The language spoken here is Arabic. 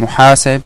محاسب